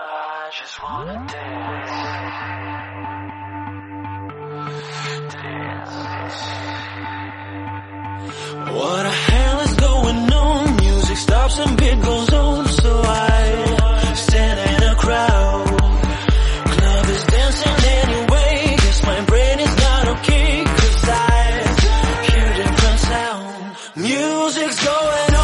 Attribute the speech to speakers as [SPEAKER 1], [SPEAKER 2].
[SPEAKER 1] I just wanna dance. Dance. What the hell is going on? Music stops and beat goes on, so I stand in a crowd. Club is dancing anyway. Guess my brain is not okay, cause I hear different sound. Music's going on